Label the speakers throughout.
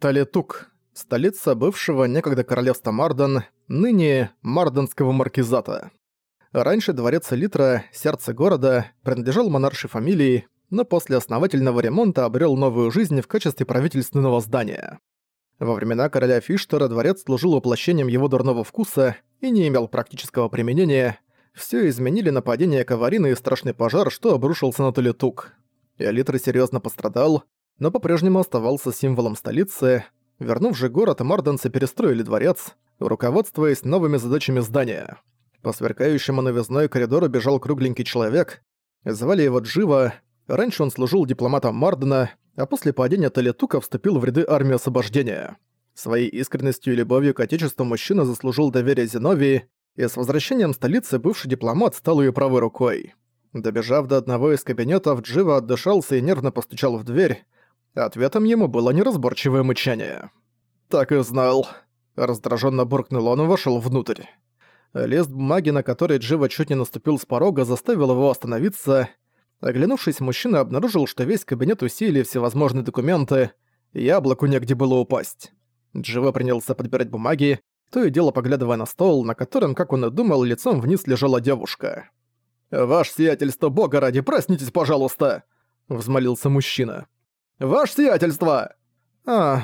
Speaker 1: Талитук. Столица бывшего некогда королевства Мардан, ныне Марданского маркизата. Раньше дворец Литра, сердце города, принадлежал монаршей фамилии, но после основательного ремонта обрел новую жизнь в качестве правительственного здания. Во времена короля Фиштера дворец служил воплощением его дурного вкуса и не имел практического применения. Все изменили нападение Каварины и страшный пожар, что обрушился на Толетук. Элитра серьезно пострадал, но по-прежнему оставался символом столицы. Вернув же город, марденцы перестроили дворец, руководствуясь новыми задачами здания. По сверкающему новизной коридору бежал кругленький человек. Звали его Джива. Раньше он служил дипломатом Мардена, а после падения Талетука вступил в ряды армии освобождения. Своей искренностью и любовью к отечеству мужчина заслужил доверие Зиновии, и с возвращением столицы бывший дипломат стал ее правой рукой. Добежав до одного из кабинетов, Джива отдышался и нервно постучал в дверь. Ответом ему было неразборчивое мычание. «Так и знал». Раздраженно буркнул он и вошел внутрь. Лист бумаги, на который Джива чуть не наступил с порога, заставил его остановиться. Оглянувшись, мужчина обнаружил, что весь кабинет усилили всевозможные документы, яблоку негде было упасть. Джива принялся подбирать бумаги, то и дело поглядывая на стол, на котором, как он и думал, лицом вниз лежала девушка. «Ваше сиятельство, бога ради, проснитесь, пожалуйста!» — взмолился мужчина. «Ваше сиятельство!» Ах...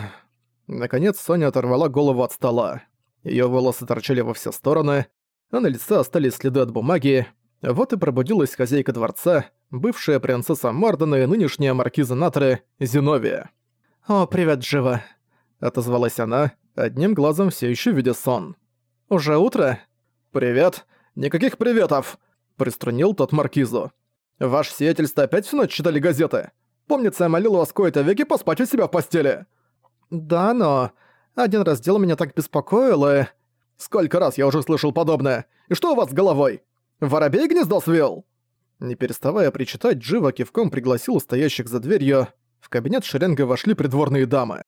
Speaker 1: Наконец Соня оторвала голову от стола. Её волосы торчали во все стороны, а на лице остались следы от бумаги. Вот и пробудилась хозяйка дворца, бывшая принцесса Мардена и нынешняя маркиза Натры, Зиновия. «О, привет, Джива!» — отозвалась она, одним глазом все еще видя сон. «Уже утро?» «Привет! Никаких приветов!» Приструнил тот маркизу. «Ваше сиятельство опять всю ночь читали газеты? Помнится, я молил вас кое-то веки поспать у себя в постели». «Да, но... Один раздел меня так беспокоил, и...» «Сколько раз я уже слышал подобное? И что у вас с головой? Воробей гнездо свел?» Не переставая причитать, Джива кивком пригласил стоящих за дверью. В кабинет шеренга вошли придворные дамы.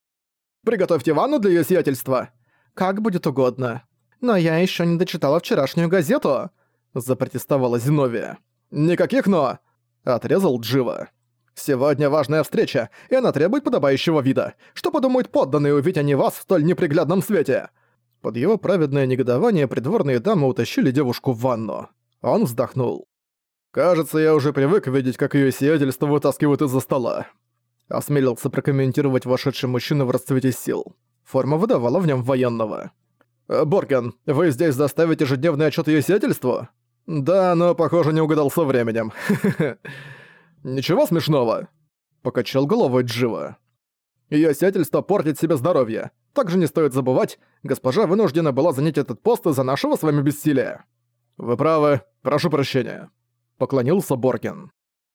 Speaker 1: «Приготовьте ванну для её сиятельства!» «Как будет угодно. Но я ещё не дочитала вчерашнюю газету!» запротестовала Зиновия. «Никаких «но!» – отрезал Джива. «Сегодня важная встреча, и она требует подобающего вида. Что подумают подданные, увидеть они вас в столь неприглядном свете?» Под его праведное негодование придворные дамы утащили девушку в ванну. Он вздохнул. «Кажется, я уже привык видеть, как её сиятельство вытаскивают из-за стола». Осмелился прокомментировать вошедший мужчина в расцвете сил. Форма выдавала в нем военного. «Борген, вы здесь заставите ежедневный отчет её сиятельству?» «Да, но, похоже, не угадал со временем. Ничего смешного?» Покачал головой Джива. Её сядельство портит себе здоровье. Также не стоит забывать, госпожа вынуждена была занять этот пост из-за нашего с вами бессилия. Вы правы, прошу прощения. Поклонился Борген.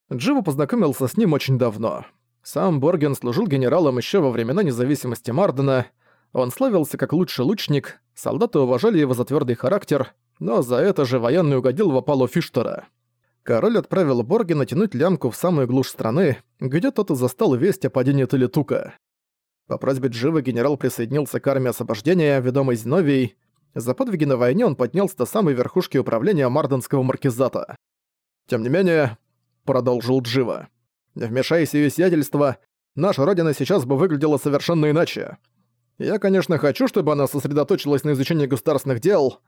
Speaker 1: Джива познакомился с ним очень давно. Сам Борген служил генералом еще во времена независимости Мардена. Он славился как лучший лучник, солдаты уважали его за твердый характер, но за это же военный угодил в опалу Фиштера. Король отправил Боргена тянуть лямку в самую глушь страны, где тот и застал весть о падении Талитука. По просьбе Дживы генерал присоединился к армии освобождения, ведомой Зиновией. За подвиги на войне он поднялся до самой верхушки управления Марденского маркизата. «Тем не менее», — продолжил Джива, — «вмешайся ее сиятельство, наша родина сейчас бы выглядела совершенно иначе. Я, конечно, хочу, чтобы она сосредоточилась на изучении государственных дел,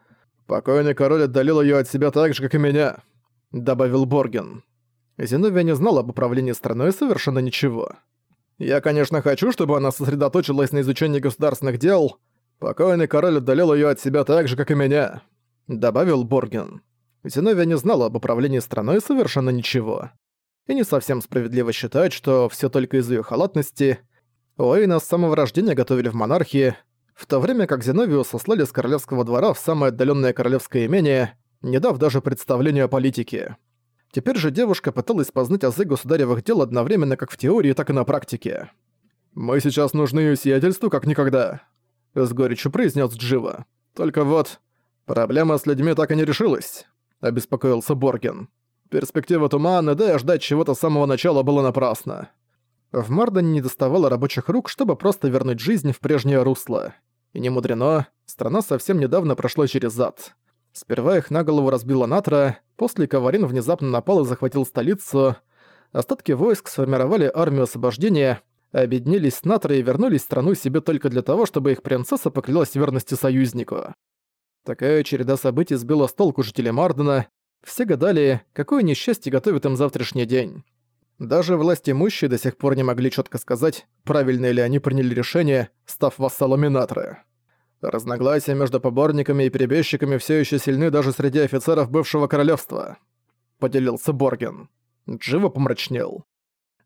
Speaker 1: «Покойный король отдалил её от себя так же, как и меня», — добавил Борген. Зиновия не знала об управлении страной совершенно ничего. «Я, конечно, хочу, чтобы она сосредоточилась на изучении государственных дел. Покойный король отдалил её от себя так же, как и меня», — добавил Борген. Зиновия не знала об управлении страной совершенно ничего. И не совсем справедливо считать, что всё только из-за её халатности. Уэйна с самого рождения готовили в монархии, в то время как Зиновию сослали с королевского двора в самое отдаленное королевское имение, не дав даже представления о политике. Теперь же девушка пыталась познать азы государевых дел одновременно как в теории, так и на практике. «Мы сейчас нужны ее сиятельству как никогда», — с горечью произнес Джива. «Только вот, проблема с людьми так и не решилась», — обеспокоился Борген. «Перспектива туманна, да и ждать чего-то с самого начала было напрасно». В Мардане не доставало рабочих рук, чтобы просто вернуть жизнь в прежнее русло. И не мудрено, страна совсем недавно прошла через ад. Сперва их на голову разбила Натра, после Каварин внезапно напал и захватил столицу. Остатки войск сформировали армию освобождения, объединились с Натрой и вернулись в страну себе только для того, чтобы их принцесса поклялась верности союзнику. Такая череда событий сбила с толку жителей Мардена. Все гадали, какое несчастье готовит им завтрашний день. Даже власть имущие до сих пор не могли четко сказать, правильно ли они приняли решение, став вассалами Натры. Разногласия между поборниками и перебежчиками все еще сильны даже среди офицеров бывшего королевства. Поделился Борген. Джива помрачнел.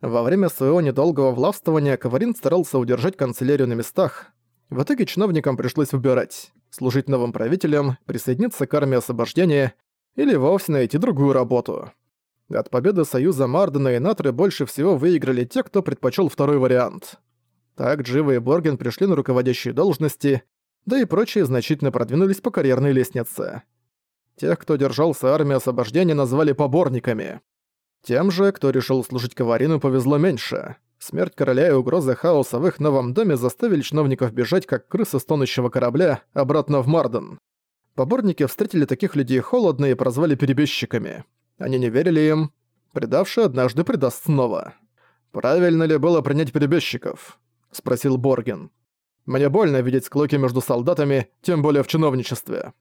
Speaker 1: Во время своего недолгого властвования Каварин старался удержать канцелярию на местах. В итоге чиновникам пришлось выбирать – служить новым правителям, присоединиться к армии освобождения или вовсе найти другую работу. От победы союза Мардена и Натры больше всего выиграли те, кто предпочел второй вариант. Так Джива и Борген пришли на руководящие должности, да и прочие значительно продвинулись по карьерной лестнице. Тех, кто держался армии освобождения, назвали поборниками. Тем же, кто решил служить Каварину, повезло меньше. Смерть короля и угрозы хаоса в их новом доме заставили чиновников бежать, как крысы с тонущего корабля, обратно в Марден. Поборники встретили таких людей холодно и прозвали перебежчиками. Они не верили им. Предавший однажды предаст снова. «Правильно ли было принять перебежчиков?» — спросил Борген. Мне больно видеть склоки между солдатами, тем более в чиновничестве.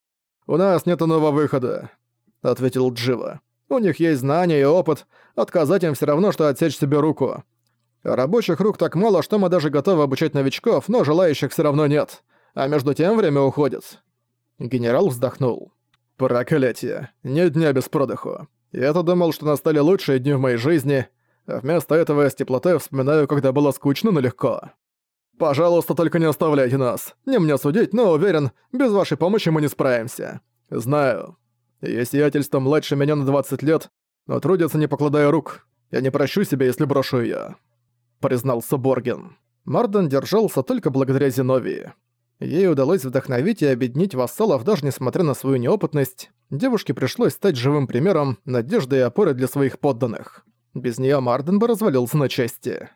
Speaker 1: У нас нет иного выхода», — ответил Джива. «У них есть знания и опыт, отказать им все равно, что отсечь себе руку. Рабочих рук так мало, что мы даже готовы обучать новичков, но желающих все равно нет. А между тем время уходит». Генерал вздохнул. «Проклятие. Нет дня без продыху. Я-то думал, что настали лучшие дни в моей жизни, а вместо этого я с теплотой вспоминаю, когда было скучно, но легко. Пожалуйста, только не оставляйте нас. Не мне судить, но уверен, без вашей помощи мы не справимся. Знаю. Есть сиятельство младше меня на 20 лет, но трудится не покладая рук. Я не прощу себя, если брошу её», — признался Борген. Марден держался только благодаря Зиновии. Ей удалось вдохновить и объединить вассалов даже несмотря на свою неопытность. Девушке пришлось стать живым примером, надеждой и опорой для своих подданных. Без неё Марден бы развалился на части.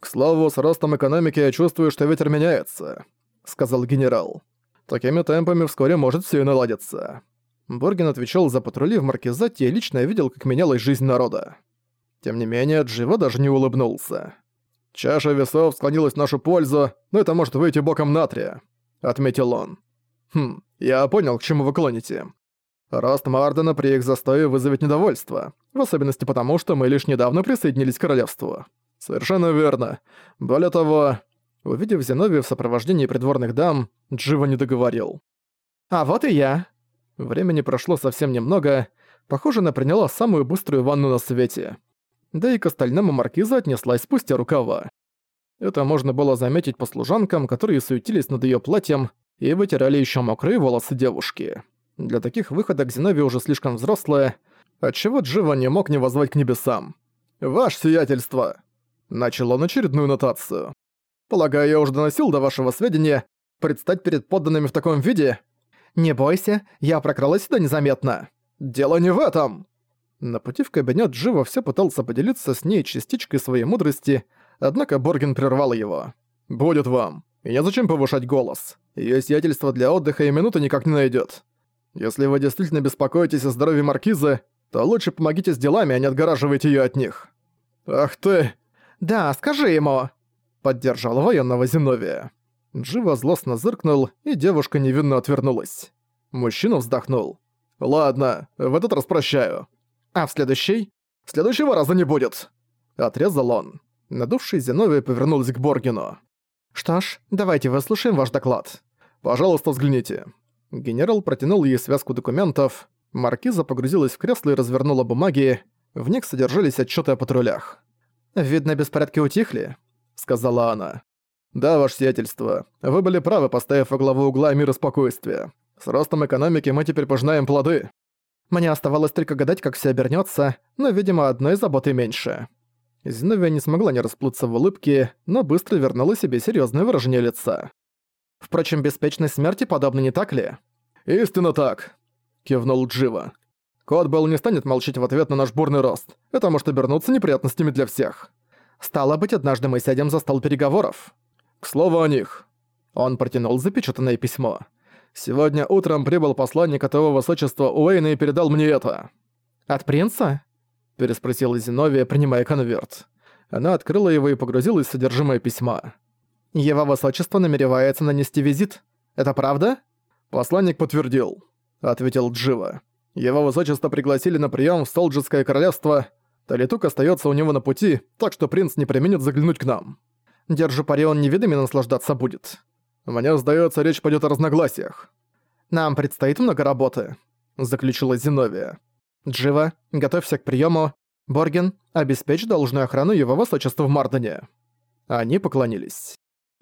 Speaker 1: «К слову, с ростом экономики я чувствую, что ветер меняется», — сказал генерал. «Такими темпами вскоре может все и наладиться». Борген отвечал за патрули в Маркизате и лично видел, как менялась жизнь народа. Тем не менее, Джива даже не улыбнулся. «Чаша весов склонилась в нашу пользу, но это может выйти боком натрия», — отметил он. «Хм, я понял, к чему вы клоните. Рост Мардена при их застое вызовет недовольство, в особенности потому, что мы лишь недавно присоединились к королевству. «Совершенно верно. Более того...» Увидев Зиновию в сопровождении придворных дам, Джива не договорил. «А вот и я». Времени прошло совсем немного. Похоже, она приняла самую быструю ванну на свете. Да и к остальному маркиза отнеслась спустя рукава. Это можно было заметить по служанкам, которые суетились над её платьем и вытирали ещё мокрые волосы девушки. Для таких выходок Зиновия уже слишком взрослая, отчего Джива не мог не возвать к небесам. «Ваше сиятельство!» Начал он очередную нотацию. «Полагаю, я уже доносил до вашего сведения. Предстать перед подданными в таком виде? Не бойся, я прокралась сюда незаметно. Дело не в этом!» На пути в кабинет Джива все пытался поделиться с ней частичкой своей мудрости, однако Борген прервал его. «Будет вам. И незачем повышать голос. Её сиятельство для отдыха и минуты никак не найдет. Если вы действительно беспокоитесь о здоровье Маркизы, то лучше помогите с делами, а не отгораживайте её от них». «Ах ты!» «Да, скажи ему!» Поддержала военного Зиновия. Джива злостно зыркнул, и девушка невинно отвернулась. Мужчина вздохнул. «Ладно, в этот раз прощаю. А в следующий? Следующего раза не будет!» Отрезал он. Надувший Зиновия повернулась к Боргину. «Что ж, давайте выслушаем ваш доклад. Пожалуйста, взгляните». Генерал протянул ей связку документов. Маркиза погрузилась в кресло и развернула бумаги. В них содержались отчеты о патрулях. «Видно, беспорядки утихли», — сказала она. «Да, ваше сиятельство. Вы были правы, поставив во главу угла мир и спокойствие. С ростом экономики мы теперь пожинаем плоды». Мне оставалось только гадать, как все обернется, но, видимо, одной заботы меньше. Зиновия не смогла не расплыться в улыбке, но быстро вернула себе серьезное выражение лица. Впрочем, беспечной смерти подобно не так ли? «Истинно так», — кивнул Джива. Котбелл не станет молчать в ответ на наш бурный рост. Это может обернуться неприятностями для всех. Стало быть, однажды мы сядем за стол переговоров. К слову о них. Он протянул запечатанное письмо. Сегодня утром прибыл посланник от его высочества Уэйна и передал мне это. «От принца?» – переспросила Зиновия, принимая конверт. Она открыла его и погрузилась в содержимое письма. «Его высочество намеревается нанести визит. Это правда?» «Посланник подтвердил», — ответил Джива. «Его высочество пригласили на прием в Солджеское королевство. Талитук остается у него на пути, так что принц не применит заглянуть к нам. Держу пари, он невидами наслаждаться будет. Мне сдается, речь пойдет о разногласиях. Нам предстоит много работы», — заключила Зиновия. «Джива, готовься к приему. Борген, обеспечь должную охрану его высочества в Мардене». Они поклонились.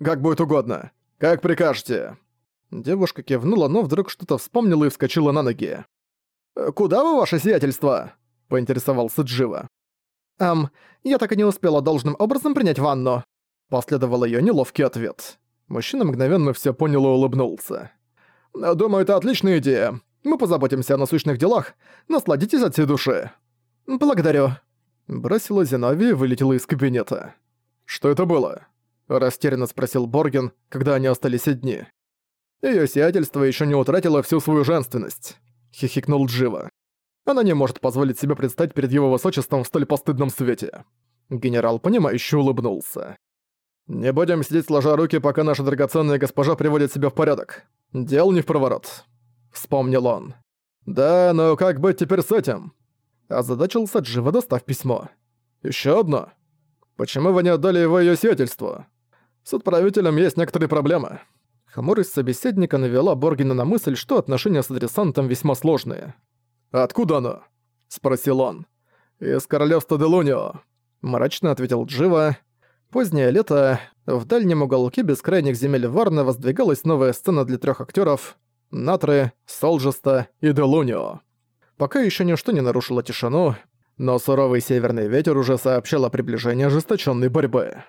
Speaker 1: «Как будет угодно. Как прикажете». Девушка кивнула, но вдруг что-то вспомнила и вскочила на ноги. «Э, «Куда вы, ваше сиятельство?» — поинтересовался Джива. «Ам, я так и не успела должным образом принять ванну», — последовал её неловкий ответ. Мужчина мгновенно всё понял и улыбнулся. «Думаю, это отличная идея. Мы позаботимся о насущных делах. Насладитесь от всей души». «Благодарю». Бросила Зиновия и вылетела из кабинета. «Что это было?» Растерянно спросил Борген, когда они остались одни. Её сиятельство ещё не утратило всю свою женственность. Хихикнул Джива. Она не может позволить себе предстать перед его высочеством в столь постыдном свете. Генерал, понимающе улыбнулся. «Не будем сидеть сложа руки, пока наша драгоценная госпожа приводит себя в порядок. Дел не в проворот», — вспомнил он. «Да, но как быть теперь с этим?» Озадачился Джива, достав письмо. «Ещё одно. Почему вы не отдали его её сиятельству? С отправителем есть некоторые проблемы». Хмурость собеседника навела Боргина на мысль, что отношения с адресантом весьма сложные. «Откуда оно?» — спросил он. «Из королевства Делунио», — мрачно ответил Джива. Позднее лето, в дальнем уголке бескрайних земель Варны воздвигалась новая сцена для трех актеров — Натры, Солжеста и Делунио. Пока еще ничто не нарушило тишину, но суровый северный ветер уже сообщал о приближении ожесточенной борьбы.